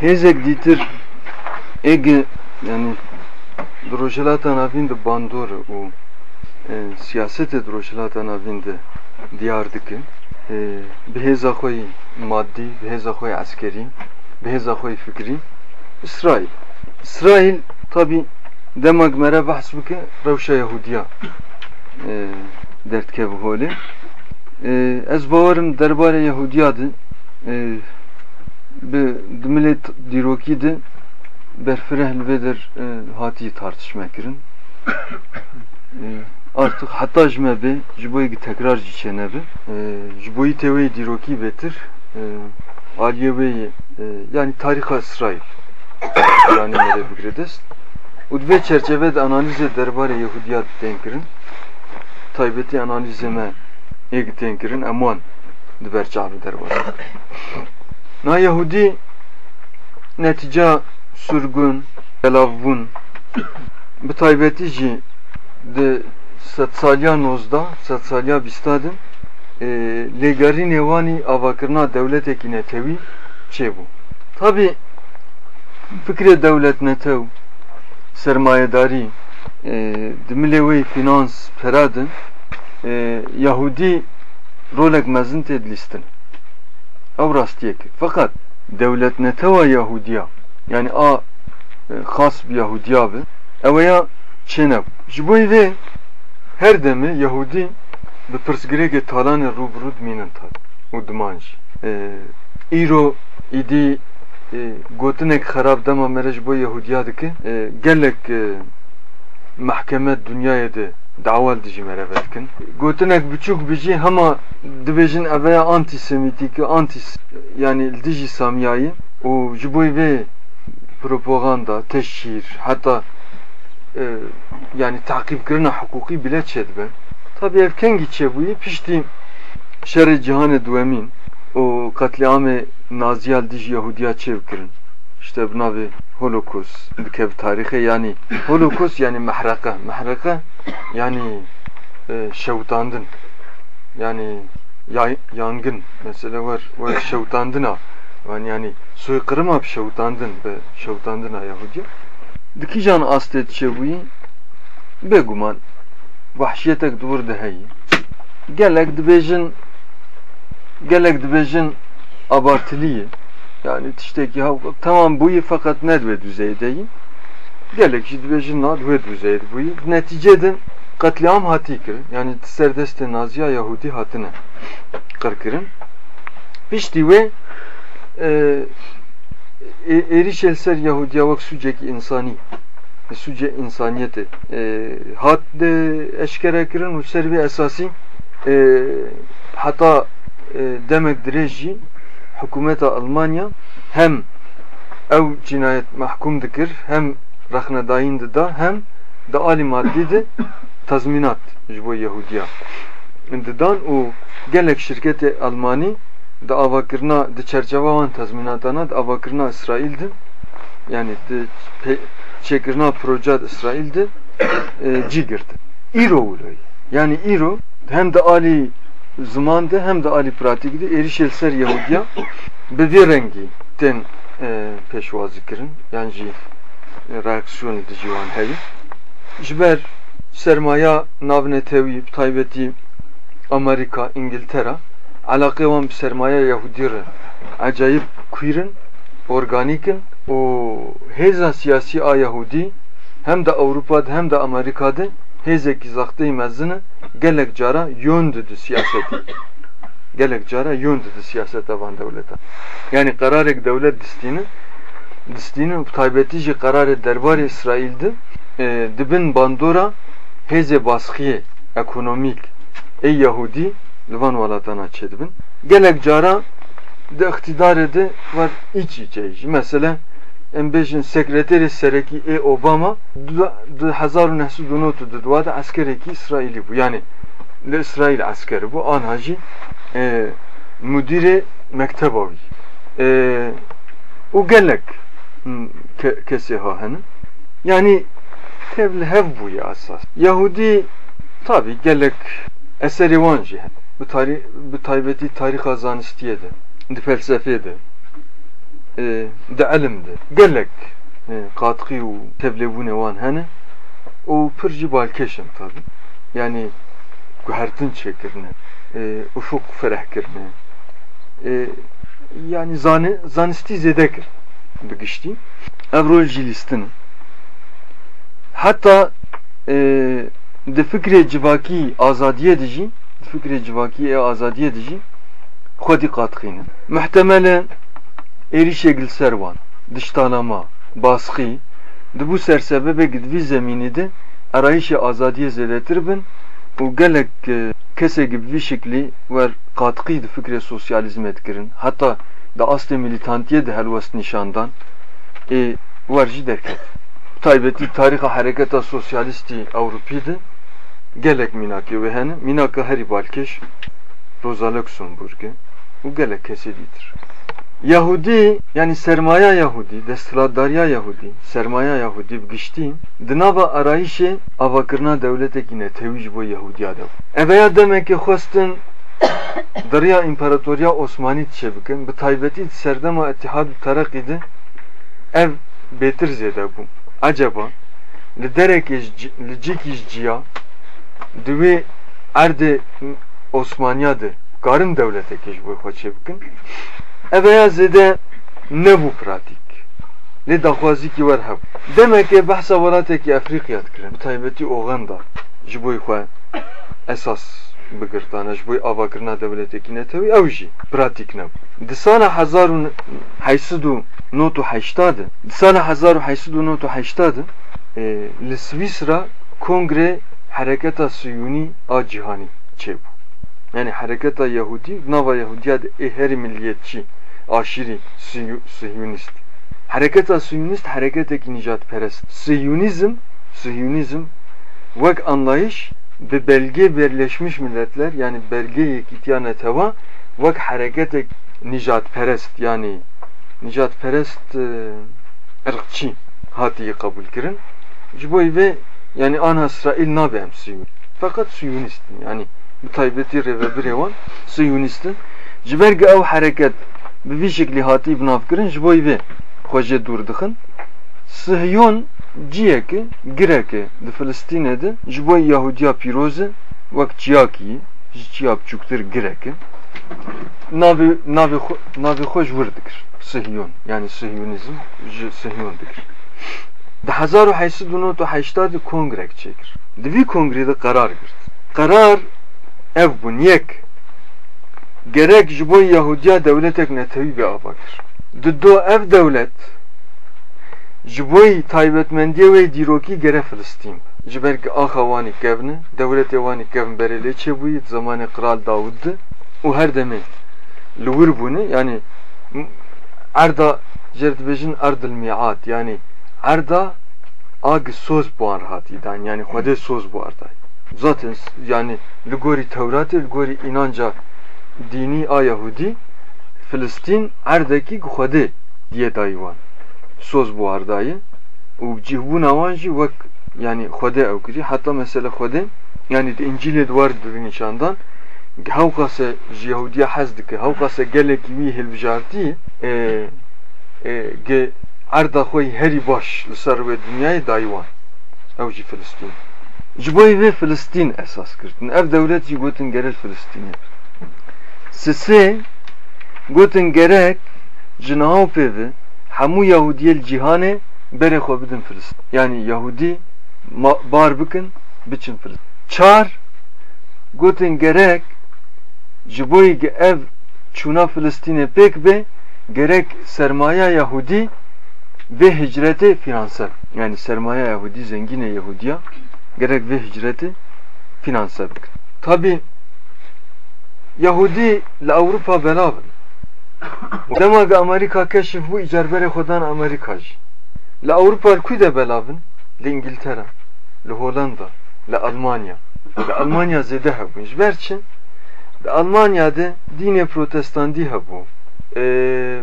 hezek ditir. Ege yani drojelata navinde bandor û e, siyasetê drojelata navinde diyar dikin e, maddî bi hêza xwe eskerî bi hêza xwe fikrî İsrail. İsrail tabi demek mere bahs bike rewşa Yahudiya e, dertkev holê e, ez bawerim derbarê Yahudiya de e, bi di milê dîrokî de vê der e, hatiye tartışma kirin e, artık hatta ji me bê ji bo yekî tekrar jî çênebe e, ji bo yî têwê dîrokî bêtir e, yê e, yani tariha İsrail. Yani mere fikre dest û di vê çerçeve de analizê derbarê Yehudiya tên kirin taybetî analizê me Na Yahudi netica sürgün, belavbûn bi taybetî jî di sed saliya nozda, sed saliya bîsta din e, lêgerînê wanî avakirina dewletekî netewî çêbû. Tabi fikrê dewlet netew sermayedarî e, di finans pera din e, Yahudî rolek mezin tê. Rastiyek. Fakat devlet neteva Yahudiya yani a e, has bir Yahudiya be ev ya çenev. Ji bo ve her demi Yahudi bi pirsgirêkê talanê rûbirû dimînin tal û dimanj. E, îro îdî e, gotinek xerab dema mere ji bo Yahudiya dike gelek mahkeme dünyayê de dawal dijî mere vedikin. Gotinek biçûk bijî hema dibêjin eveya antisemîtîk anti yani dijî samiyayî û ji bo vê propaganda, teşhir hatta e, yani takipkirina hukukî bile çedibe. Tabi ev kengî çebûyî piştî şerê cihanê duwemîn û katliamê naziyal dijî Yahudiya çevkirin. İşte buna bir Holocaust dikev tarihe yani Holocaust yani mehraka. Mehraka yani e, şevtandın yani ya, yangın mesela var. Var şevtandın ha. Yani yani soykırım ab şevtandın be şevtandın ha Yahudiya diki can astet çebuyi beguman vahşiyetek dur deheyi. Gelek dibejin gelek dibejin abartılıyı yani tişteki tamam buyu fakat nedve düzeydeyim. Gelek jidvejin nadve düzeydi buyu. Neticede katliam hatikir. Yani serdeste naziya Yahudi hatine kırkırın. Pişti ve e, eriş elser Yahudiya vak sucek insani suce insaniyeti e, hat de eşkere kirin u servi esasi e, hata e, demek direji hükümeta Almanya hem ev cinayet mahkum dikir hem rahnedayın da hem da ali maddi de tazminat jibo Yahudiya. Indidan u gelek şirketi Almani da avakirna de çerçevavan tazminatana da avakirna İsrail'di. Yani de çekirna proje İsrail'di. E, cigirdi. İro uloy. Yani İro hem de ali zamandı hem de ali pratikdi erişel ser Yahudiya bi vê rengî tên e, pêşwazî kirin yan jî reaksiyon di jî wan heye ji ber sermaya navnetewî taybetî Amerika, İngiltere. Alaqê wan bi sermaya Yahudî re. Acayip kûyrin organikin û hêza siyasî a Yahudî hem de Avrupa'da hem de Amerika'da hêzekî zaxteyî mezin gelek cara yön dedi siyaseti. gelek cara yön dedi siyasete van devlete. Yani kararek devlet distini distini taybetici kararı derbarı İsrail'di. E, dibin bandora heze baskıye ekonomik ey Yahudi Livan valatana çedibin. Gelek cara de iktidar edi var iç içe. Mesela em bejin sekreteri sereki e Obama du hazar nehsu dunotu du duada askereki İsraili bu. Yani le İsrail askeri bu an hacı e, müdiri mektebavi. E, o gelek ke, kesi hahenin. Yani tevli hev bu ya asas. Yahudi tabi gelek bu tarih bu taybeti tarih azanistiyede, di felsefede. de ilimde gelek. Katkı û tevlebûnê wan hene. Û pir jî balkêşin tabi. Yani guhertin çekirine ufuk ferehkirine yani zani zanisti zêde kir. Bi giştî ev rol jî lîstin heta di fikrê civakî azadiyê de jî di fikrê civakî ê azadiyê de jî xwedî qatixînin muhtemelen êrişê gilser wan diştanama baskî di bu sersebebê gidvî zemînê de arayişê azadiyê zêdetir bin. Û gelek kesekî bi vî şeklî wer qatixî di fikrê sosyalizmê dikirin heta da aslê milîtantiyê de helwest nîşandan ê wer jî derket taybetî tarixa hereketa sosyalistî Ewropî de gelek mînakê wê hene mînaka herî balkêş Rosa Luxemburgê û gelek kesê dîtir Yahudi yani sermaya Yahudi, destilatdariya Yahudi, sermaya Yahudi bgiştî di nava arayişê avakirina devletekî netewî ji bo Yahudiya de. Eveya demekî xwestin deriya İmparatoriya Osmanî tişe bikin, bi taybetî serdema û Tereqî de ev bêtir zêde bû. Acaba li derekê li ji ciya di wê erdê Osmaniya de karin devletekê ji bo xwe çê bikin eveya zêde nebû pratik? Lê daxwazîkî wer hebû demekê behsa welatekî Efrîqiya dikirin bi taybetî oxenda ji bo xwe esas bigirtane ji bo avakirina devletekî netewî ew jî pratik nebû di sala hezar û heysîd û not û heştadê di sala hezar û heysîd û not û heştadê li Swîsra Kongre Hereketa Siyûnî a Cîhanî çêbû yani hareketa Yahudi nava Yahudiya de eheri milliyetçi aşiri Siyonist. Hareketa Siyonist hareketeki nicat perest. Siyonizm Siyonizm vek anlayış ve belge Birleşmiş Milletler yani belge yekitiyane teva vek hareketek nicat perest yani nicat perest e, ırkçı hatiyi kabul kirin. Jiboy ve yani ana İsrail nabem Siyon. Fakat Siyonist yani bi taybetî rêvebirê wan Siyonîstin ji ber ku ew hereket bi vî şeklî hatî binavkirin ji bo vê xwe jê dûr Sihyon ciyekê gireke di Filistînê de ji bo Yahudiya pîroz e wek çiyakî ji çiya biçûktir gireke navê navê xwe ji wir Sihyon yani Sihyonizm ji Sihyon dikir di hezar û heysîd û kongrek çêkir di vî kongrê de qerar girt. Qerar ev bun yek gerek ji Yahudiya devletek netewî be avakir di do ev devlet. Ji bo taybetmendiye wê dîrokî gere Filistîn ji ber ki axa wanî kevne devletê wanî kevn berê lê çêbûyî Kral Davud de û her demê li wir bûne yani erda jê dibêjin erdil mi'at yani erda ag soz buar hatidan yani xwedê soz buar dayê zaten yani ligori Tevrat ligori inanca dini a Yahudi Filistin erdeki xwedê diye dayvan soz bu ardayı û cihbûn awan jî wek yani xwedê ew kirî heta mesela xwedê yani di İncilê diwar di nîşandan hew qase ji Yahudiya hez dike. Hew qase gelekî wî hilbijartî ge erda xwe herî baş li ser wê ew jî Filistin. Ji bo vê Filistîn esas kirdin ev devlet jî gotin gerek Filistînê sisê gotin gerek ji nihaw pêve hemû Yahudiyê cîhanê berê xwe bidin Filistin yani Yahudî bar bikin biçin Filistin çar gotin gerek ji bo ev çûna Filistînê pêk be gerek sermaya Yahudî ve hicreti finanse. Yani sermaye Yahudi zengine Yahudiya gerek ve hicreti finanse bikin. Tabi Yahudi la Avrupa belaven. Dema ki Amerika keşif bu icerbere khodan Amerikaj. La Avrupa kuy de belaven. Le İngiltere, le Hollanda, le Almanya. Le Almanya zede hebun. Jberçin de Almanya'da dine protestandi hebu. Eee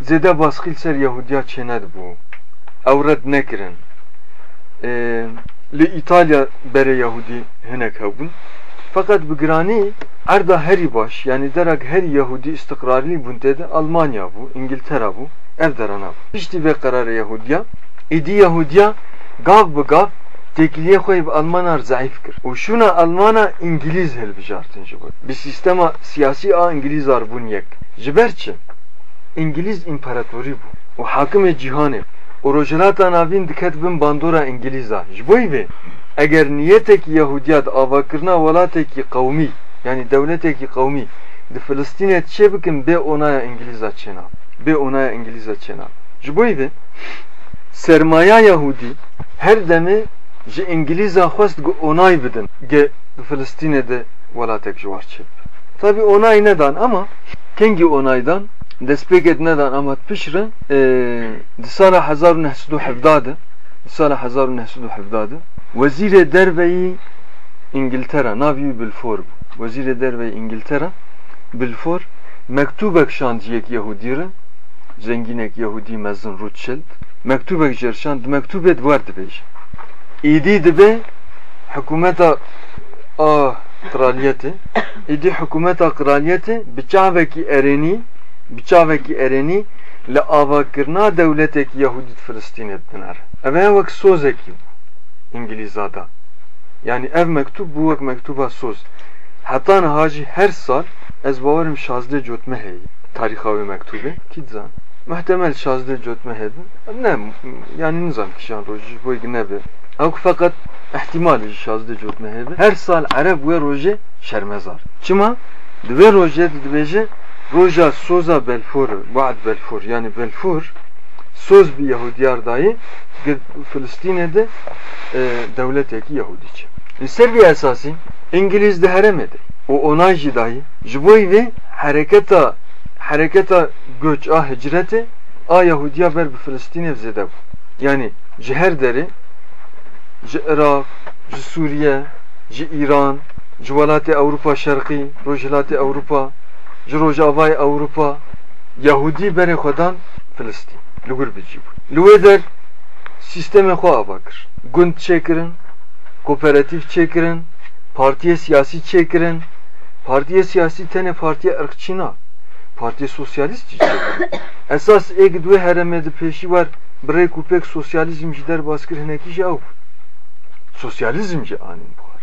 zede baskil ser Yahudiya çened bu. Avret nekirin. Li İtalya bere Yahudi hinek hebun. Fakat bu grani erda heri baş yani derak her Yahudi istikrarlı bunte Almanya bu, İngiltere bu, ev derana bu. Pişti ve kararı Yahudiya. İdi Yahudiya gav bu gav tekliye koyup Almanar zayıf kır. O şuna Almana İngiliz hel bijartın jibo. Bir sistema siyasi a İngiliz ar bun yek. Jiberçi İngiliz imparatori bu. O hakim cihanı. O rojelata navin diket bin bandora İngiliza. Jiboy ve eğer niyetek Yahudiyat avakırna velateki kavmi yani devleteki kavmi de Filistin'e çe bikin be onaya İngiliz'a çena. Be onaya İngiliz'a çena. Jiboy ve sermaya Yahudi her demi ji İngiliz'a xwest onay bidin ge Filistin'e de velatek ji war çep. Tabi onay nedan ama kengi onaydan despeket nedan ama pişre di sala 1970 di sala 1970 Vezir derveyi İngiltere navi Bilfor Vezir derveyi İngiltere Bilfor mektubek şandiyek Yahudire zenginek Yahudi mezun Rothschild. Mektubek jerşand mektubet var dibej İdi dibe hükümeta a kraliyeti İdi hükümeta kraliyeti biçaveki ereni biçaveki ereni le avakirna devleteki Yahudi Filistin ettiler. Eve vak sozeki İngilizada. Yani ev mektup bu vak mektuba söz. Hatta hacı her sal ez bavarım şazde cotme hey. Tarihavi mektube kidzan. Muhtemel şazde cotme hey. Ne yani nizam kişan roji bu ne be. Ama fakat ihtimal şazde cotme hey. Her sal Arap ve roje şermezar. Çima dve roje dveje roja soza belfor vaad belfor yani belfor söz bir Yahudiyar dahi Filistin'de e, devleteki Yahudiçi. Serbi esası İngiliz de heremedi. O onaycı dahi jiboy ve hareketa hareketa göç a hicreti a Yahudiya ber bir Filistin'e zede bu. Yani ciher deri ji Irak, ji Suriye, ji İran, ji Avrupa Şerqî, rojhilatê Avrupa, ji rojavayê Avrupa, Yahudi berê xwedan Filistin. Lugur bicî bû. Li wê der. Gund çêkirin, kooperatif çêkirin, partiye siyasî çêkirin, partiye siyasî tenê partiye ırkçî na. Partiye sosyalist çêkirin. Esas di wê heremê di pêşî war pêk sosyalizm ji derbas kir hinekî jî ew. Sosyalizm jî anîn buhar.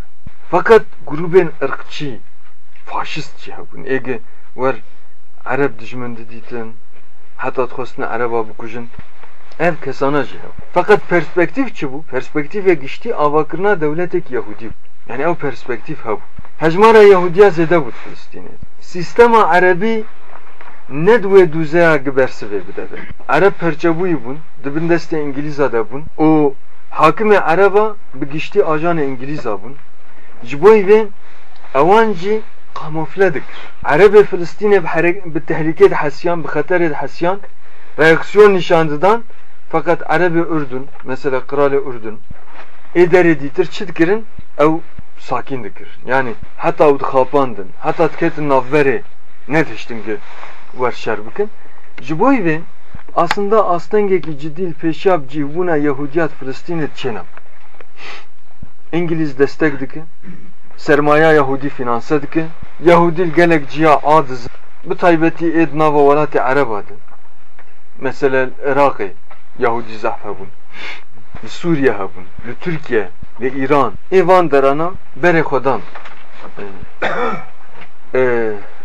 Fakat grubên ırkçî, faşist jî hebûn. Wer Arab dijmin didîtin, hatta dixwastin Araba bikujin, ev kesana hev. Fakat perspektif çi bû? Perspektifê giştî avakirina devletek Yahudî. Yani ev perspektif hev. Hejmara Yahudiya zêde bû Filistinê. Sistema Erebî ne dwê dûzeya gibersivê bideve. Ereb perçebûyî bûn, dibin destê İngilîza de bûn. û hakimê Ereba bi giştî ajanê İngilîza bûn. Ji bo vê kamufle dikir. Erebê Filistinê bi tehlikê de hesiyan, bi xeterê de hesiyan reaksiyon nişandıdan fakat Erebê Ürdün, mesela Kralê Ürdün ê derê dîtir çi dikirin? Ew sakin dikir. Yani heta ew dixapandin, heta diketin navberê ne tiştin ki var şer bikin. Ji bo vê aslında astengekî cidî pêşab cîvbûna Yahudiyat Filistinê çênam. İngiliz destek dike, sermaya Yahudi finanse dike, Yahudi gelek ciya adiz. Bu taybeti ed nava velatê Ereba de. Mesela Irak'ı Yahudi zahf hebûn. Li Suriye hebûn, li Türkiye, li İran. Evan derana berê xwedan.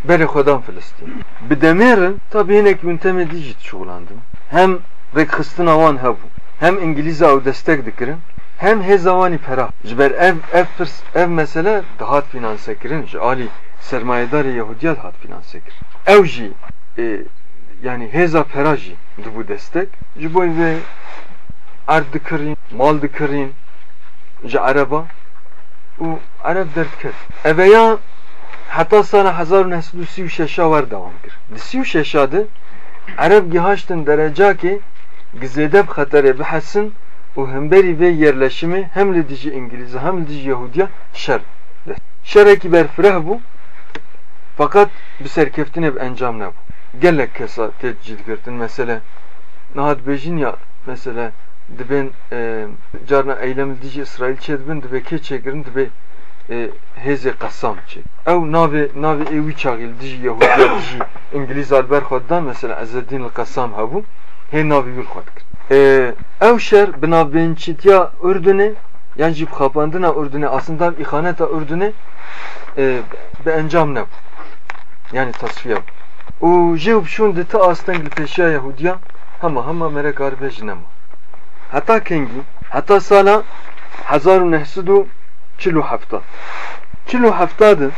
berê xwedan Filistin. Bi demêrin tabi hinek yöntemê dî jî şoğlandim. Hem rekxistina wan hebû. Hem İngilîza ew destek dikirin. Hem hezavanî ferah. Ji ber ev ev pirs ev mesele dihat finanse kirin. Ji alî sermayedarê Yahudiyat hat finanse kir. Ew jî yani heza peraji di bu destek ji bo vê erd dikirin mal dikirin ji Ereba û Ereb derdket eveya heta sala 1936 war devam kir di 36 de Ereb gihaştin derecakê gizêde bi xeterê bihesin û hemberî vê yerleşimi hem li dijî İngiliz hem li dijî Yahudiya şer. Şerekî berfireh bû fakat bi serkeftinê bi encam nebû gelek kesa tecrid kirdin mesela nahat bejin ya mesela dibin e, carna eylem dici İsrail çedbin dibe ke çekirin dibe e, heze qasam çek. Ev nave nave evi çağil dij Yahudiya dij İngiliz alber xoddan mesela Ezzedin el-Qassam habu he nave yul xod kir. E, ev şer binavbençitiya Ürdün'e yani jib xapandına Ürdün'e aslında ihaneta Ürdün'e e, be encam ne? Yani tasfiye bu. O jeb şun de ta aslında peşya Yahudiya hama hama merek arbe jinema. Hatta kengi hatta sala 1947 47'dı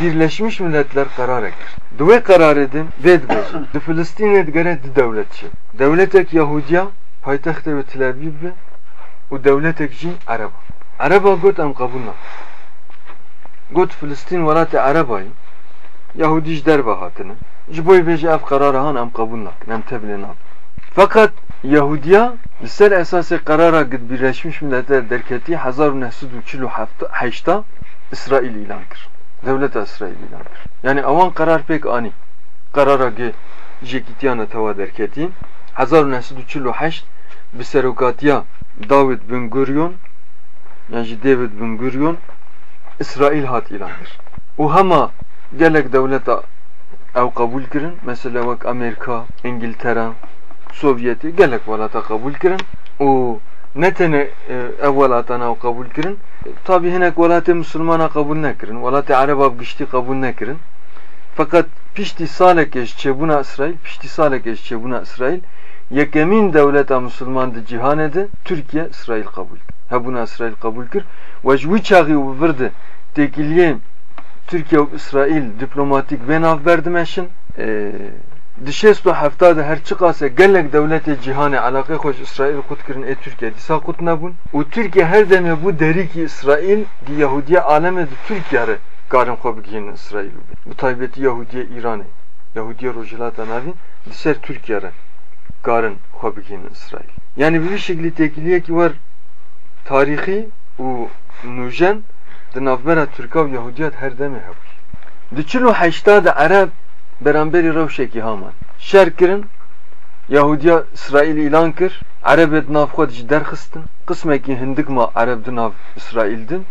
Birleşmiş Milletler karar ekir. Dve karar edin ved bejin. De Filistin edgare de devletçi. Devletek Yahudiya paytaxtı ve Tel Aviv'de u devletek jin Araba. Araba got am kabulna. Got Filistin velat Araba'yı Yahudiş derba hatını. Jiboy beji af kararı han am kabulna. Nem tebilin ab. Fakat Yahudiya ser esası karara gid Birleşmiş Milletler derketi 1948'da İsrail ilan kır. Devlet İsrail ilan kır. Yani avan karar pek ani. Karara ge jekitiyana teva derketi 1948 bi serokatiya David bin Gurion yani David bin Gurion İsrail hat ilan kır. O hama gelek devleta ev kabul kirin. Mesela vak Amerika, İngiltere, Sovyeti gelek velata kabul kirin. O ne tane ev velatana kabul kirin. Tabi hinek velatı Müslümana kabul ne kirin. Velatı Arab gişti kabul ne kirin. Fakat pişti salek eş çebuna İsrail, pişti salek eş çebuna İsrail. Yekemin devleta Müslüman de cihanede Türkiye İsrail kabul. Ha buna İsrail kabul kir. Ve jvi çağı verdi. Tekiliye Türkiye ve İsrail diplomatik ben av verdimeşin. Eee dişesto haftada her çıkasa gelek devleti cihane alaka hoş İsrail kutkirin e Türkiye disa kut nabun. O Türkiye her deme bu deri ki İsrail di Yahudiye aleme di Türkiye're garın kobigiyin İsrail. Bu taybeti Yahudiye İran'ı. Yahudiye rojilata navi diser Türkiye're garın kobigiyin İsrail. Yani bir şekilde tekiliye ki var tarihi u nujen di navbera Türkav Yahudiyat her deme hep. Diçilu haşta da Arab beramberi rewşekî haman şer Yahudiya İsrail ilan kir Arabet nav xwe ji derxistin hindik ma Arab di nav İsrail din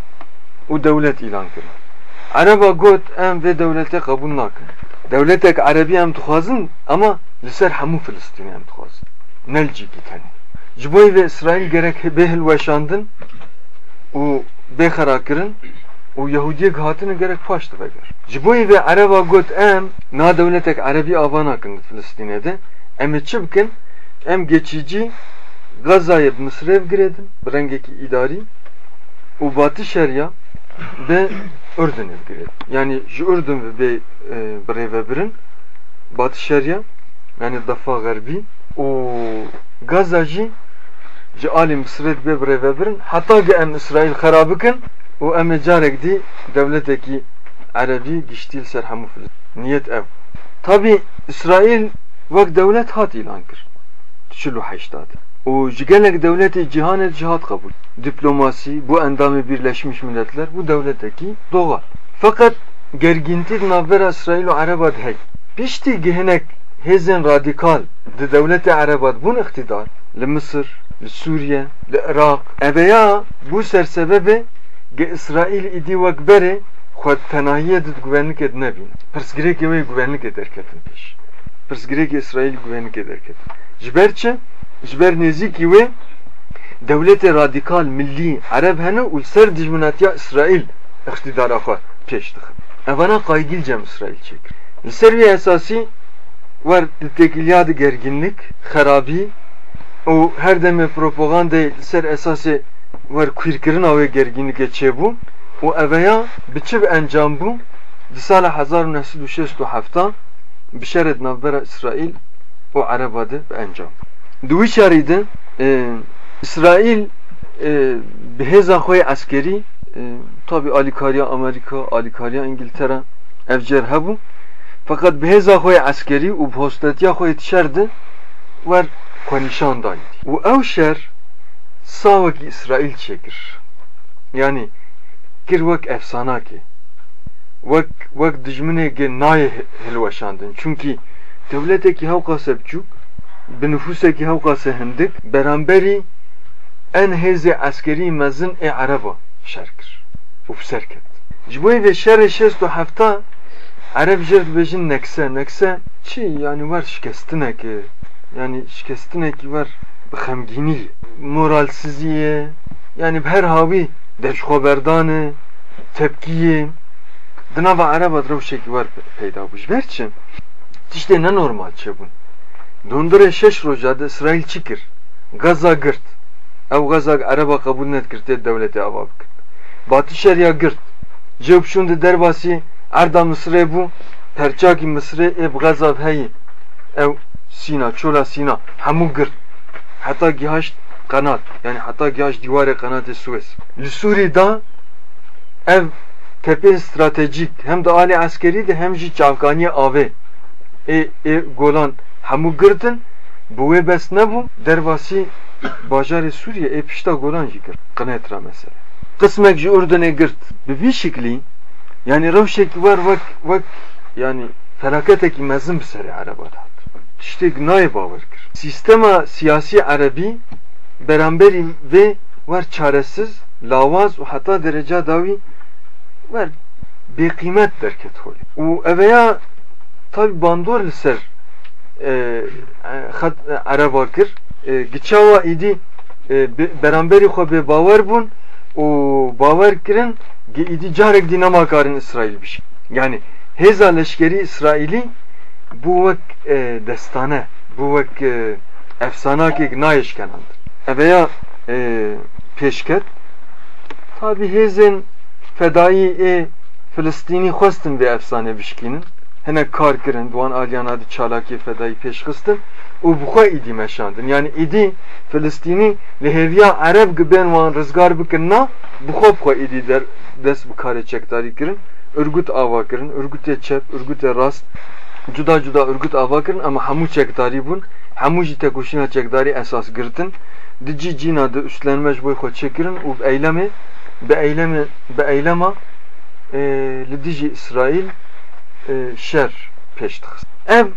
û ilan kirin Araba got em vê devletê qebûl nakin devletek Arabî em dixwazin ama li ser hemû Filistînê em dixwazin nelcîkî tenê ji vê gerek bê hilweşandin û bêxera kirin û Yahudiyek hatine gerek paş diveger Ji bo ve Araba got em na devletek Arabi ava nakin Filistin'e de em çi bikin em geçici Gaza'yı Mısır'e giredin rengeki idari u batı şeria ve Ürdün'e giredin. Yani ji Ürdün ve be breve birin batı şeria yani dafa garbi u Gaza ji ji ali Mısır'e be breve birin hatta ge em İsrail xarabikin u em carek di devleteki Arabi giştil ser hemû Niyet ev. Tabi İsrail vek devlet hat ilan kir. Çilu haştadı. O jigelek devleti cihanet cihat kabul. Diplomasi, bu endamı Birleşmiş Milletler bu devletteki doğal. Fakat gerginti navbera İsrail ve Arabat hey. Pişti gehenek hezen radikal de devleti Arabat bun iktidar. Li Mısır, li Suriye, li Irak. Eveya bu sersebebe ge İsrail idi vekbere خود تناهی دید گوینlik ed nebin. Pirsgirek evi güvenlik eder ketin peş. Pirsgirek İsrail güvenlik eder ketin. Jiber ji ber nêzîkî wê dewletê radîkal millî ereb hene û ser dijminatiya İsraîl iqtidara xwe pêş dixin. Evana qaygîl cem İsraîl çêkir. Li ser wê esasî wer di têkiliya di gerginlik, xerabî û her demê propagandayê li ser esasê wer kuîrkirina wê gerginlikê çêbû û eveya bi çi encam bû di sala 1967 bi şerê navbera İsraîl û Ereba de bi encam. شریده اسرائیل به هزا خوی عسکری tabi alikariya Amerika, alikariya İngiltere evcer hebu. Fakat به هزا خوی عسکری و بهستتیا خوی تشرده ور کنیشان دایدی و او شر ساوکی İsrail çekir. Yani kir wek efsana ki wek wek dijmineke nayê hilweşandin çünkü devletekî hewqase biçûk bi nüfusekî hewqase hindik beramberî en hêzê eskerî mezin ê ereba şer kir û serket Jboy ve şer şest و hafta Arap jert bejin nekse nekse çi yani var şikestinek yani şikestinek var bxemgini moralsizliğe yani her havi deşxoberdanı tepkiye dınava Arap revşeki var peyda buş berçin işte ne normal çebun dondure şeş rojada İsrail çikir. Gaza girt. Ev Gaza Araba kabul net girte devleti avab Batı şeria girt. Cevap şundu derbasi Erda Mısır'e bu Perçaki Mısır'e ev Gaza heyi. Ev Sina çola Sina hamu girt. Hatta gihaş kanat yani hatta gihaş divare kanatı Suez. Li Suriye'da ev tepe stratejik. Hem de ali askeri de hem ji çavkaniye ave. E, e Golan hamu girdin bu ve bes ne bu dervasi bajarı Suriye e pişta Golan jikir kınetra mesela kısmek ji Ürdün'e girt bir bir şekli yani revşek var vak vak yani felaketeki mezim bir seri arabada işte günahı bavarkir sistema siyasi Arabi beramberi ve var çaresiz lavaz ve hatta derece var bir kıymet derket holi. U evveya tabi bandor liser e, xat Arab kir e, giçava idi e, beramberi xo be bavar bun o bavar kirin idi carek dinama karin İsrail bir şey. Yani heza leşkeri İsraili bu vek e, destane bu vek e, efsana ki nayiş kenandır. Veya e, peşket tabi hezen fedai e Filistini xwestin ve efsane bişkinin hene kar kirin duan aliyan adı çalaki fedai peşkistin u buxa idi meşandın. Yani idi Filistini leheviya Arab giben wan rızgar bikirna buxa buxa idi der dest bu kare çekdari kirin örgüt ava kirin örgüte çep örgüte rast. Cuda cuda örgüt ava kirin ama hamu çekdari bun. Hamu jî tekoşîna çekdarî esas girtin. Di cî cîna di üstlenmeş boy xwe çekirin û bi eylemê bi eylemê bi eylema li dijî İsrail pêş dixist ev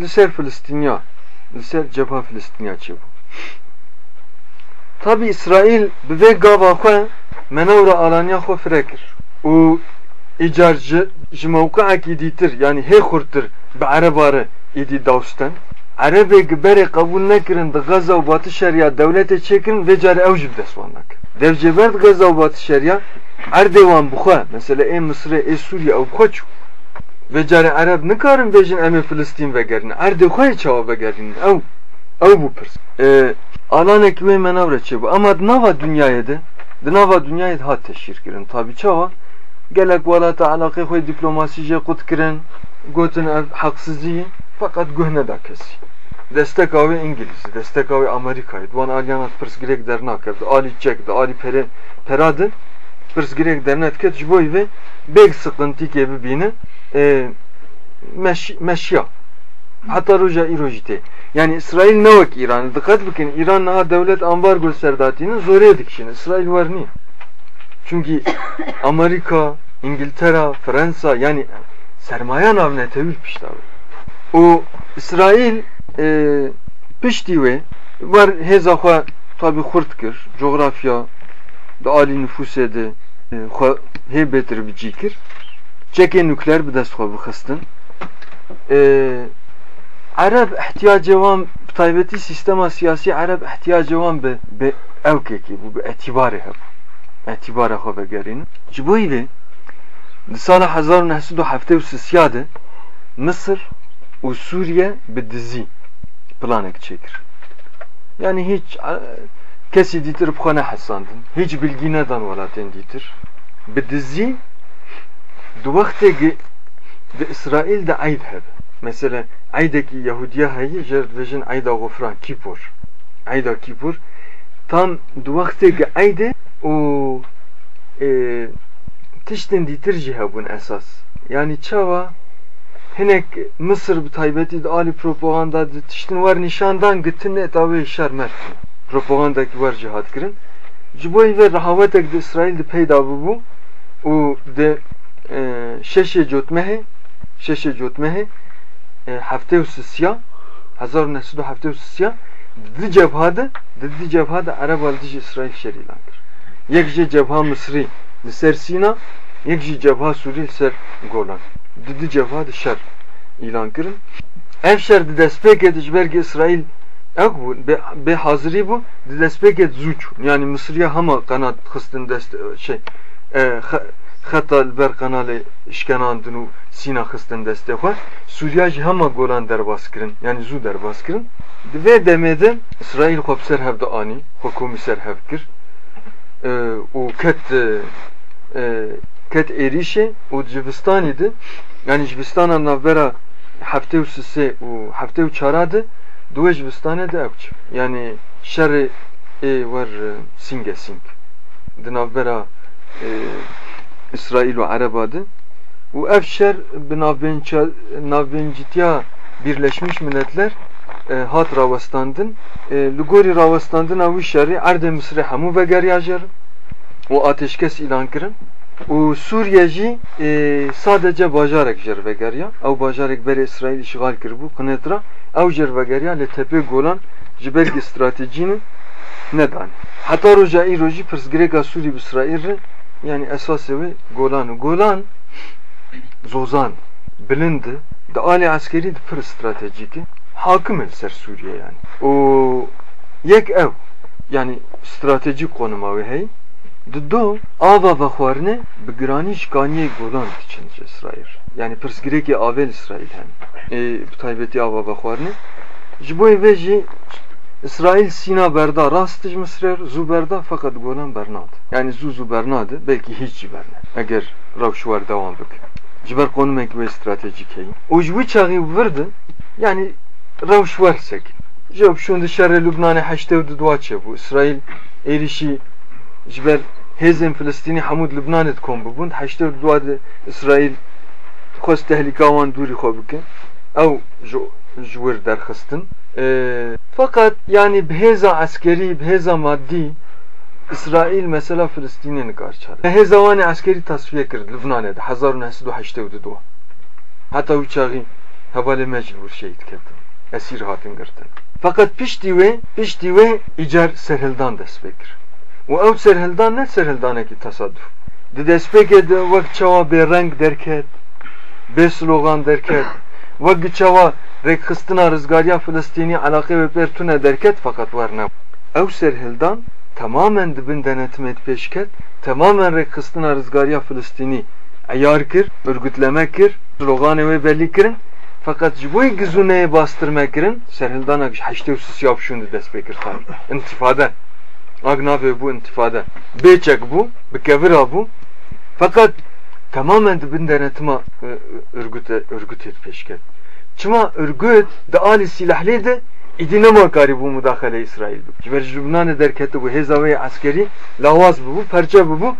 li ser Filistîniya li ser cepha Filistîniya çêbû Tabi İsrail bi vê gava xwe menewra alaniya xwe firekir û îcar ji mewqeekî dîtir yani hê xurtir bi erebare îdî dawstin Arabê giberê qebûl nekirin di Gaza û Batı Şeria devletê çêkirin vê carê ew jî bi dest wan nekin. Dev jêber di Gaza û Batı Şeria erdê wan bixwe mesela ê Misrê ê Sûriye ew bixwe çû. Vê carê Ereb nikarin bêjin em ê Filistîn vegerînin. Erdê xwe yê çawa vegerînin. Ew ew bû pirs. Alanekî wê me nawre çêbû. Ama di nava dünyayê de di nava dünyayê de hat teşhîr kirin. Tabi çawa gelek welata alaqê xwe diplomasî jê qut kirin. Gotin haksizî fakat guh ne da kesî. destek avi İngiliz, destek avi Amerika'ydı. Van alyanat pırs girek dernak evde. Ali çekdi, Ali pere, peradı. Pırs girek dernet ket jboy ve beg sıkıntı gibi bini meşya. Hatta roja irojite. Yani İsrail ne vak İran? Dikkat bakın İran naha devlet ambargo serdatinin zor edik şimdi. İsrail var niye? Çünkü Amerika, İngiltere, Fransa yani sermaye navne tevil piştavi. O İsrail e, piştî wê war hêza xwe tabi xurt kir coğrafya di alî nüfusê de xwe hê bêtir bicî çekê nükleer bi dest xwe bixistin Ereb ihtiyacê wan bi taybetî sîstema siyasî Ereb ihtiyacê wan bi bi evkekî bû bi etibarê hebû etibara xwe vegerînin ji bo îvê di sala hezar û nehsed û heftê û sisya de Mısır û Suriye bi dizî planek çekir. Yani hiç kesi ditir bxana hesandın. Hiç bilgi neden valaten ditir. Bi dizi vakti de İsrail de ayd hebe. Mesela aydaki Yahudiye hayi jerdvejin ayda gofran kipur. Ayda kipur tam du vakti ge ayde o e, tiştin ditir cihabun esas. Yani çava hinek Mısır bi taybetî di alî propaganda di tiştin war nîşandan gitin et avê şer mert propagandakî war cihat kirin ji bo vê rehawetek di İsrail di peyda bibû û di şeşê hezar û nesîd û heftê û sisiya di cebha de di di cebha de Ereb al dijî İsrail şer îlan kir yek jê cebha Misrî li ser Sîna yek jî cebha Sûriye ser Golan di di cebha di şer ilan kirin ev şer di destpêkê di ji ber İsraîl ew bû bê hazirî bû di destpêkê zû çûn yani Mısırya hema qenat xistin dest şey li ber qenalê işkenandin û sîna xistin destê xwe Sûriya jî hema Golan derbas kirin yani zû derbas kirin. Di vê demê de İsraîl xwe bi ser hev da anî xwe komî ser hev kir û ket ket êrişê û civistanê de yani civistana navbera heftê û sisê û heftê û çara de duê civistanê de ew çi yani şerê ê wer sînge sîng di navbera İsrail û Ereba de û ev şer bi navbêncîtiya Birleşmiş Milletler hat rawestandin li gorî rawestandina wî şerê erdê Misrê hemû vegeriya jer û ateşkes îlan kirin. Û Sûriye jî sadece bajarek jer vegeriya ew bajarek berê İsraîl işgal kiribû qinêtra ew jer vegeriya li tepê Golan ji ber stratejînê nedanî heta roja îro jî pirsgirêka Sûrî bi İsraîl re yani esasê wê Golan Golan zozan bilind di alê askerî di pir stratejîk hakim ser Suriye yani. O yek ev yani stratejik konuma wê hey di do ava ve xwarine bi giranî ji kaniyê Golan diçin ji İsraîl. Yani pirsgirêkê avel İsraîl hen. E bi taybetî ava ve xwarine ji bo vê jî İsrail Sina berda rast ji Misrer zû berda fakat Golan bernad. Yani zû zû bernad belki hiç jî berne. Eger rewşwar devam bike. Ji ber konumek wê stratejik hey. û ji wî çaxî virdi yani rewş wersek. Ji şun di şerê Lubnanê heştê û dua çebû. İsrail êrişî ji ber hêzên Filistînî hemû di Lubnanê dikom bibûn heştê û dua di İsrail xwest tehlîka wan dûrî xwe bikin. Ew ji derxistin. Fakat yani bheza askeri, bheza maddi İsrail mesela Filistin'e nikar çare. Hezavani askeri tasfiye kirdi Lübnan'da 1982. Hatta uçağı havale mecbur şehit ketti. Esir hatin girtin. Fakat pişti ve pişti ve icar serhildan desbekir. Ve ev serhildan ne serhildan ki tasadüf. Di desbeke de vak çava be renk derket, be slogan derket, vak çava rek kıstina rızgarya Filistini alakı ve pertune derket fakat var ne? Ev serhildan tamamen dibin denetmet peşket, tamamen rek kıstina rızgarya Filistini ayar kir, örgütleme kir, sloganı ve belli kirin. Fakat jiboy gizuneye bastırma kirin, serhildana haşte usus yapşundu dest bekir tabi. İntifada. Agnave bu intifada. Beçek bu, bekevira bu. Fakat tamamen dibin denetma örgüt, örgüt et peşket. Çıma örgüt de ali silahliydi, İdine makari bu müdahale İsrail bu. Ciber Lübnan derketi bu hezave askeri lavaz bu, perçe bu bu.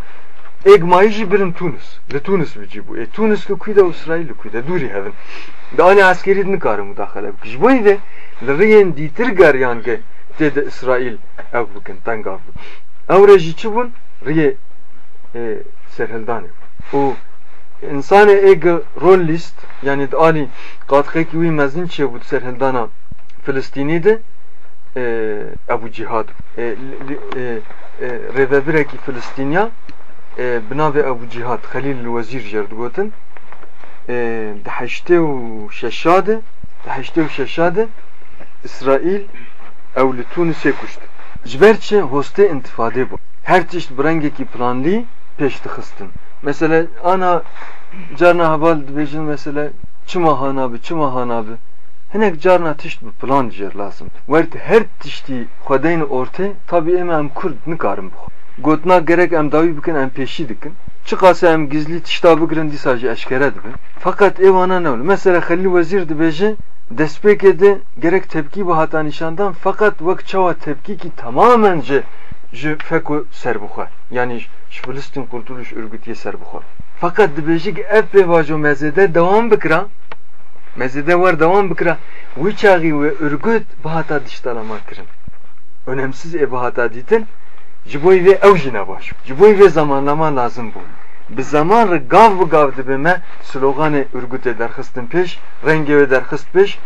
Egmayı birin Tunis. Le Tunis bici bu. E Tunis li kuyda İsrail kuyda duri hevin. Da ani askeri nikari müdahale bu. Jiboy de li riyen ditir garyan ke dedi İsrail ev bukin tangav bu. Ev reji riye e, serhildane bu. O insanı eg rol list yani ali katkı ki mezin çe bu serhildana Filistinî e, Ebu Cihad. E, e, rêvebirekî Filistîniya e, binavê Ebu Cihad Xelîl Wezîr jê digotin di heştê û şeşa de di heştê û şeşa de İsraîl ew li Tunisê kuşt ji ber çi hostê intifadê bû her tişt bi rengekî planlî pêş mesela ana carna heval dibêjin mesela çima hanabi çima hanabi hinek carna tişt bi plan jêr lazım. Wert her tiştî xwedeyên ortê tabi em em kurd nikarin bixwe gotina gerek em dawî bikin em pêşî dikin. Çi qase em gizlî tişta bigirin dîsa jî eşkere dibin fakat evana ne mesela Xelîl Wezîr dibêje destpêkê de gerek tepkî bi hata nîşandan fakat wek çawa tepkî ki tamamen ji serbixwe. Yani ji Filistin Kurtuluş Örgütü'ye serbixwe. Fakat dibêjî ki ev pêvajo mezede devam bikira. Mezede var devam bikira. Wî çaxî ve örgüt bi hata diştalama kirin. Önemsiz e bi hata dîtin ji bo vê ew jî nebaş zamanlama lazım bû. Bi zaman re gav bi gav dibime sloganê örgütê derxistin pêş rengê wê derxist pêş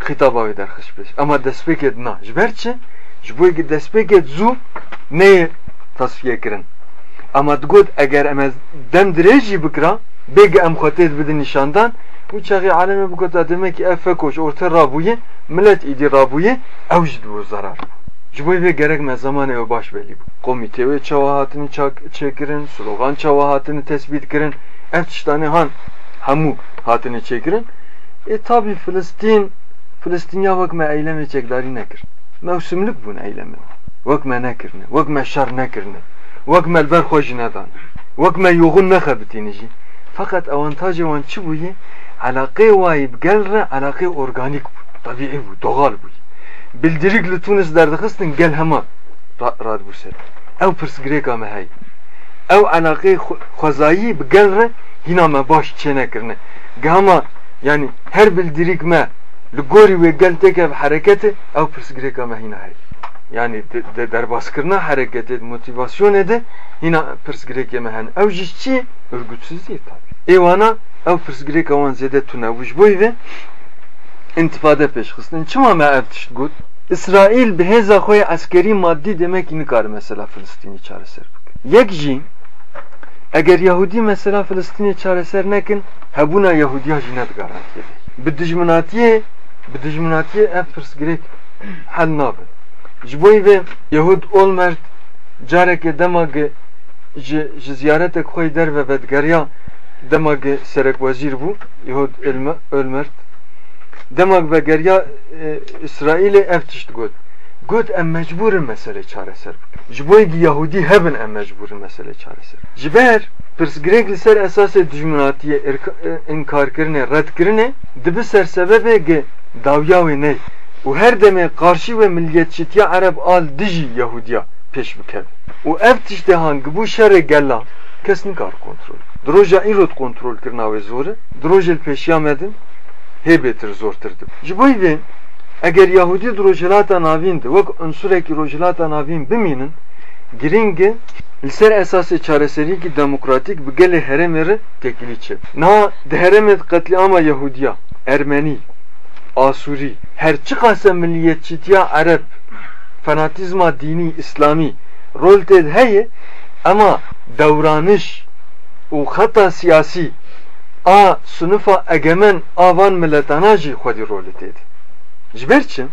xîtaba wê derxist pêş ama destpêkê na ji ber ji bo destpêkê zû neyê tasfiye kirin. Ama got eğer emez dem direjî bikra bêge em xwetê bidin nîşandan û çaxê aleme bigota demek ki ev fekoş orta rabûye millet îdî rabûye ew ji bu zarar. Ji bo vê gerek me zamanê ew baş belî bû. Komîtê wê çawa hatini çêkirin slogan çawa hatini tespît kirin ev tiştanê han hemû hatini çêkirin e tabi Filistin Filistinya mevsimlik bun eylemi. Vak me nekirne, vak me şer nekirne, vak me ber hoji nedan, vak me yugun nekhabitini jî. Fakat avantajı wan çi bûye? Alaqê wayî bi gel re alaqê organik bû, tabîî bû, doğal bû. Bildirik li Tunis derdixistin gel heman rad bû ser. Ew pirsgirêka me heye. Ew alaqê xwezayî bi gel re hîna me baş çênekirine. Gama yani her bildirik me gel têke bi hereketê ew pirsgirêka me hîna hey yani de derbazkirina hereketê motivasyonê de hîna pirsgirêkê me hene ew jî çi örgütsüzlî tabi êwana ev pirsgirêka wan zêde tune û ji bo vê intifade pêşxistin çima me ev tişt got İsrail bi hêza xwe eskerî maddî demek nikar mesela Filistînî çareser yek jî eger Yahudî mesela Filistînê çareser nekin hebûna Yahudiya jî ne garantiye bi dijminatiyê bi dijminatiyê ev pirsgirêk hel nabe ji bo vê Yahud Olmert carekê dema ji ji ziyaretek xwe derve vedgeriya demak serek vezir bû Yahud Olmert. Demek Gut em mecburin mesele çareser bik. Ji boî Yahudî hebin em mecburin mesele çareser. Ji ber pirsgirêk li ser esasê dijminatiyê e, inkarkirinê redkirinê dibi ser sebebê ki dawya wê ney. û her demê qarşî ve milliyetçîtiya Arab al dijî Yahudiya pêş bikevin. û ev tiştehan gibû şerê gella kes nikar kontrol. Diroja îrod kontrol kirina wê zor e, dirojê pêşiya medin hêbêtir zortir dibin vê eger Yahudî di rojhilata navîn de wek unsurekî rojhilata navîn bimînin giring e li ser esasê çareseriyekî demokratîk bi gelê herêmê re tekilî çe niha di herêmê qetlîama Yahudiya Ermenî Asurî her çi qase milliyetçîtiya Ereb fanatizma dînî İslamî rol tê heye ama davranış û xeta siyasî a sınıfa egemen avan milletana jî xwedî rolê çi?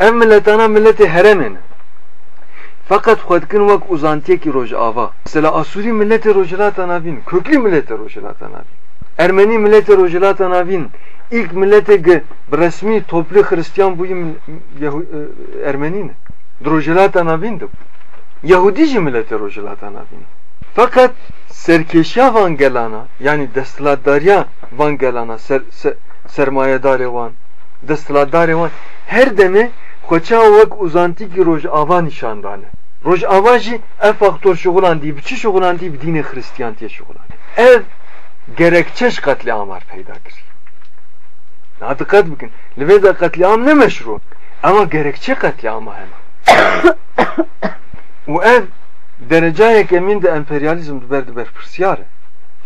Ev milletana milleti heremin fakat xwedkin wek uzantiyekî rojava mesela Asuri milleti rojilata navîn köklü milleti rojilata navîn Ermeni milleti rojilata navîn ilk milleti bi resmi toplu Hristiyan bûyî Ermenî ne? Rojilata navîn de Yahudi jî milleti rojilata navîn fakat serkeşiya van gelana yani destilatdariya van gelana ser, ser, sermayedarê wan her deme xweça wek uzantîkî rojava nîşandane rojava jî ev faktor şugulan dî bi çi şugulan dî bi dînê xristiyantiyê şugulan. Ev gerekçeş katliamar peyda kiriye na dikkat vê de katliam ne meşru? Ama gerekçe katliama hema û ev derecayek emin de emperyalizm diber diber pirsiyare.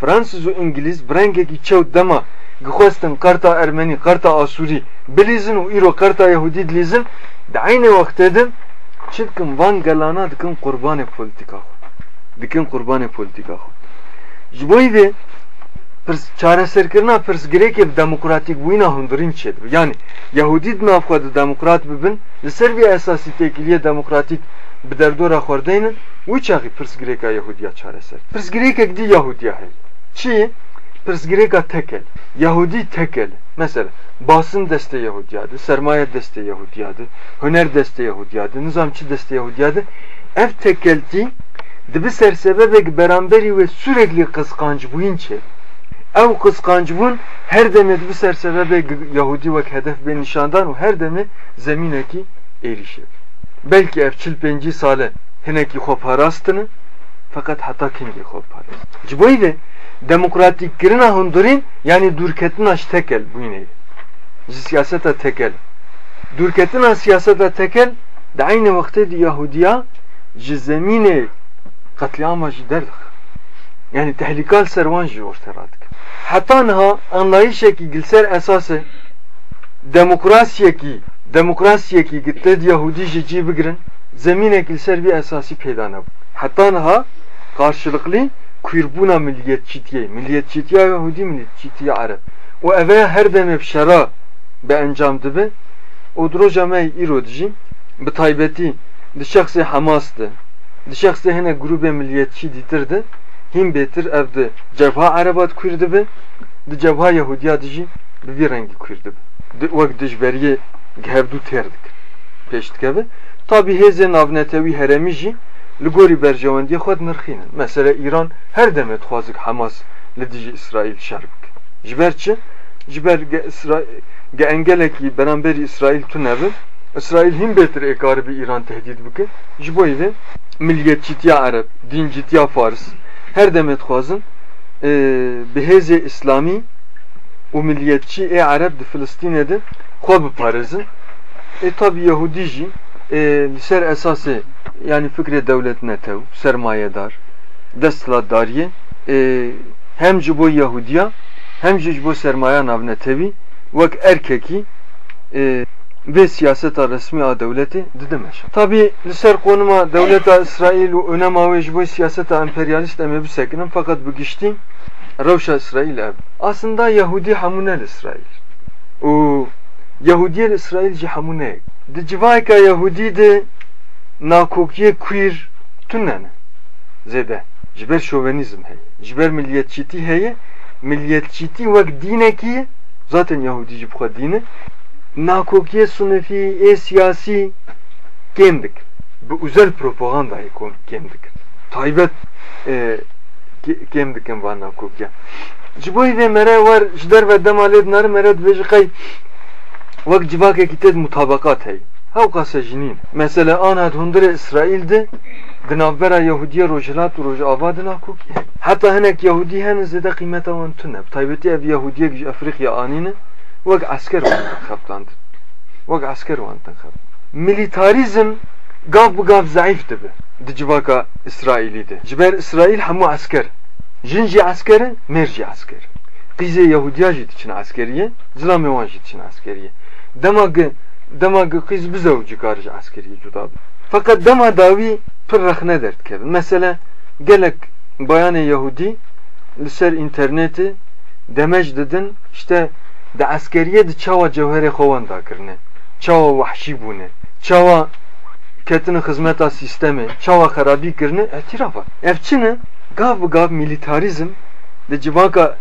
Fransız û İngiliz brengekî çew dema gixwestin qarta Ermenî, qarta Asûrî bilîzin û îro qarta Yahudî dilîzin di aynê wextê de çi dikin van gelana dikin qurbanê polîtika xwe. Dikin qurbanê polîtika xwe. Ji bo vê çareserkirina pirsgirêkê demokratîk bûyîna hundirîn çêdibe. Yani Yahudî di nav xwe di demokrat bibin li ser vê esasî têkiliye demokratîk bi derdora xwerdeynin wî çaxî pirsgirêka Yahudiya çareser. Pirsgirêkek dî Yahudiya heye. Çi? Pirsgirêka tekel. Yahudî tekel. Mesela basın deste Yahudiyadı, sermaye deste Yahudiyadı, hüner deste Yahudiyadı, nizamçı deste Yahudiyadı. Ev tekelti dibi sersebebek beraberi ve sürekli kıskanç buyun çe. Ev kıskanç bun her deme dibi sersebebek Yahudi ve hedef ve nişandan her deme zemineki erişir. Belki evçil penci sale hinekî xwe parastin fakat heta kengê xwe vê demokratîkkirina hundirîn yani dûrketina ji tekel bûyînê ji siyaseta tekel. Dûrketina siyaseta tekel di aynê wextê di Yahudiya qetliama jî derdixe yani tehlikal servan jî ortaya dikin heta niha anlayışekî gilser esasê demokrasiyekî demokrasiyekî gitte Yahudî ji cî bigirin zeminekî ser bir esasî peyda nebû heta niha karşılıklı kurbuna milliyetçiliği, milliyetçiliği Yahudi, milliyetçiliği Arap. O eve her dem şera be encam dibe. O droja me irodji bi taybeti di şahsi Hamas'tı. Di şahsi hene grube milliyetçi ditirdi. Him betir evde cevha Arabat kurdu be. Di cevha Yahudiya diji bi bir rengi kurdu be. Di vak dijberiye gevdu terdik. Peştkeve. Tabi heze navnetevi heremi jî li gorî berjewendiyê xwe nirxînin. Mesela İran her demet xwazik Hamas li dijî İsrail şer bike. Ji ber çi? Ji ber ge engelekî beramberî İsrail tunebin İsrail him betir ekaribî İran tehdit bike. Ji bo vê milliyetçîtiya Arab, dincîtiya Fars her demet xwazin bi hêzê İslamî û milliyetçî ê Arab di Filistînê de xwe biparêzin. E tabi Yahudi e, ser esası yani fikri devletine tev, sermayedar, destladariye e, hem jibo Yahudiya hem jibo sermaya navne tevi vek erkeki e, ve siyaseta resmi a devleti didemeş. Tabi liser konuma devleta İsrail u önema ve jibo siyaseta emperyalist eme bisekinin fakat bu gişti Revşa İsrail ev. Aslında Yahudi hamunel İsrail. O Yahudiyel İsrail ji hamune. Di civayka Yahudi de nakokiye queer tunene. Zede. Jiber şovenizm hey. Jiber milliyetçiti heye. Milliyetçiti vek dineki zaten Yahudi ji bu dini. Nakokiye sunefi e siyasi kendik. Bu özel propaganda kendik. Taybet e, kendik en var nakokiye. Jiboy ve mere var jder ve demaled nar mere dveji Vak civake kited mutabakat hey. Hav kasa jinin. Mesela anad hundre İsrail'de Gnavbera Yahudiye rojlat roj avadına kuki. Hatta henek Yahudi hen zede kıymeta wan tunne. Taybeti ev Yahudiye giş Afrika anine vak asker wan kaptandı. Vak asker wan kap. Militarizm gav bu gav zayıf dibe. Di civaka İsrail'ide. Ciber İsrail hamu asker. Jinji askeri, merci askeri. Qize Yahudiya jit için askeriye, zila mewan jit için askeriye. Demag demag qiz bizev cikarj askeriye cuda. Fakat dema davi pir rexne dert kevin. Mesela gelek bayanı Yahudi liser interneti demej dedin işte de askeriye de çava cevhere xovan da kirne. Çava vahşi bune. Çava ketini hizmeta sistemi, çava xarabi kirne etirafa. Evçini gav gav militarizm de civaka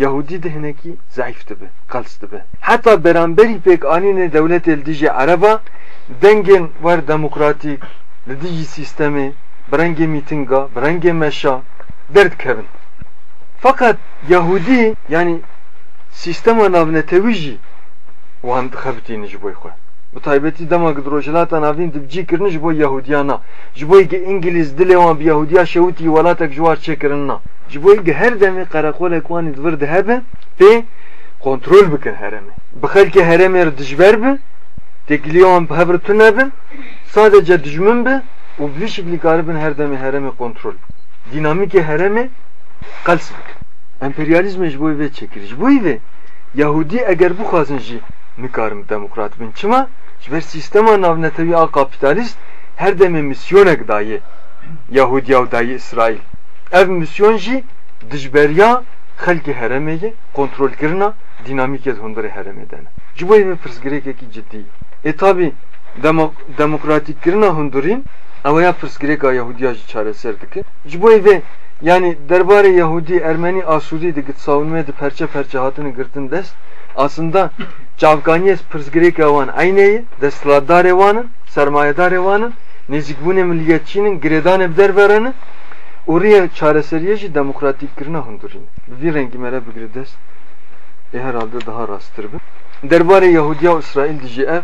Yahudi de hineki zayıf dibe, kals dibe. Hatta beramberi pek anine devlet eldici Araba dengen var demokratik, lidici sistemi, brenge mitinga, brenge meşa, dert kevin. Fakat Yahudi yani sistema navne teviji wan dixebitîne ji bo xwe. Bu taybetî dema gidrojilata navîn dibcî kirin ji bo Yahudiyana. Ji bo İngiliz dilê wan bi Yahudiya şewitî welatek ji war çêkirin na. Ji her demê qereqolek wanî divir dihebe pê kontrol bikin heremê. Bi xelkê heremê re dijber bi, tekiliye wan bi hev re tune bin, sadece dijmin bi û bi karibin her demê heremê kontrol bikin. Dinamîkê heremê qels bikin. Emperyalizmê ji çekir. Ji bo vê Yahudi eger bixwazin jî demokrat bin çima ji ber sistema navnetewî a kapitalist her demê misyonek daye Yahudiya û daye İsrail. Ev misyon jî dijberiya xelkê heremê ye kontrolkirina dinamîkê hundirê heremê de ne. Ji bo vê pirsgirêkekî ciddî. E tabi demokratîkkirina hundirîn ew pirsgirêka Yahudiya jî çareser dike. Ji bo vê yani derbarê Yahudi, Ermeni, Asuri de git savunmaya de perçe perçe hatını girtin dest. Aslında cavganiyes pirsgirêka wan ayneyê desthilatdarê wanin, sermayedarê wanin, nêzîkbûnê milliyetçînin girêdanê bi û rêya çareseriyê jî demokratîkkirina hundirîn. Vî rengî mere bigire dest e herhalde daha rasttır bu. Derbarê Yahudiya û İsrail dijî ev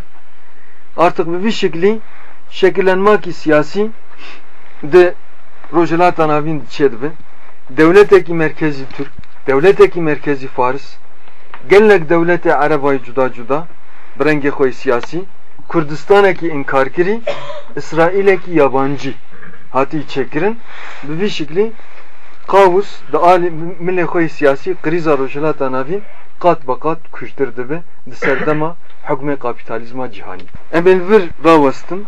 artık bi vî şeklî şekillenmakî siyasî de rojilata navîn çêdibe devletekî merkezi Türk, devletekî merkezi Fars, gelek devletê Arabayê cuda cuda bi rengê xwe siyasî, Kurdistanekî inkar kirî, İsraîlekî yabancı hatî çêkirin bi vî şeklî qawus di alî milê xwe siyasî krîza rojilata navîn qat be serdema hukmê kapitalizma cîhanî. Em ên vir rawestin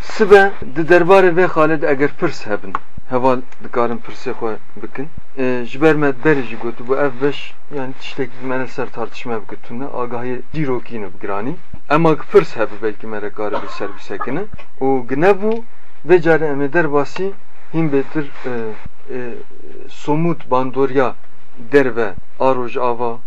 sibe di derbarê vê xalê de eger pirs hebin heval dikarin pirse xwe bikin. E, ji ber me derê jî gotu bu ev beş yani tiştekî me ser tartışma bikitune agahiye dîrokî ne bigiranî. Ema pirs hebe belkî me re karî bir servissekine. Ve care em ê derbasî hîn bêtir e, e, somut bandorya derve a rojava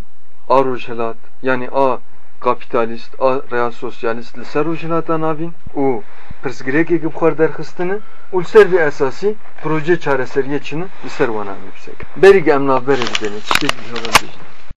a rojhilat yani a kapitalist a real sosyalist li ser rojhilata navîn û pirsgirêkekî bixwar derxistine û li ser vê esasî proje çareseriyê çini li ser wan amê bisek. Berî em navberê bidêne tiştekî heval bêjin.